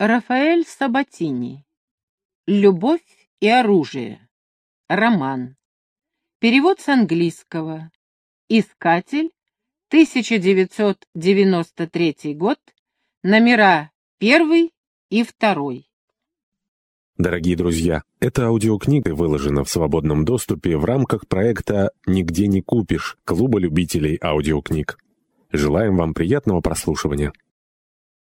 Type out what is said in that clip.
Рафаэль Сабатини. Любовь и оружие. Роман. Перевод с английского. Искатель. 1993 год. Номера первый и второй. Дорогие друзья, эта аудиокнига выложена в свободном доступе в рамках проекта «Нигде не купишь» Клуба любителей аудиокниг. Желаем вам приятного прослушивания.